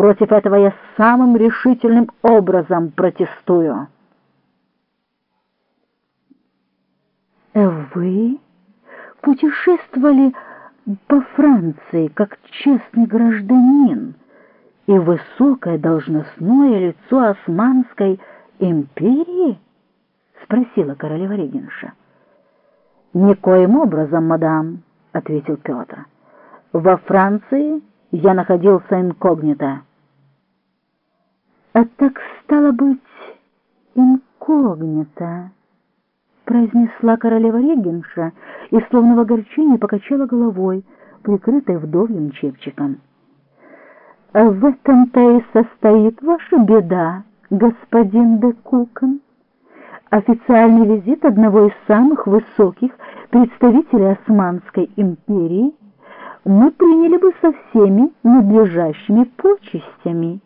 Против этого я самым решительным образом протестую. Вы путешествовали по Франции как честный гражданин и высокое должностное лицо Османской империи? Спросила королева Регенша. «Никоим образом, мадам», — ответил Петр. «Во Франции я находился инкогнито». «А так стало быть, инкогнито», — произнесла королева Регенша и словно в огорчении покачала головой, прикрытой вдовьим чепчиком. «В этом-то и состоит ваша беда, господин де Кукон» официальный визит одного из самых высоких представителей Османской империи мы приняли бы со всеми надлежащими почестями.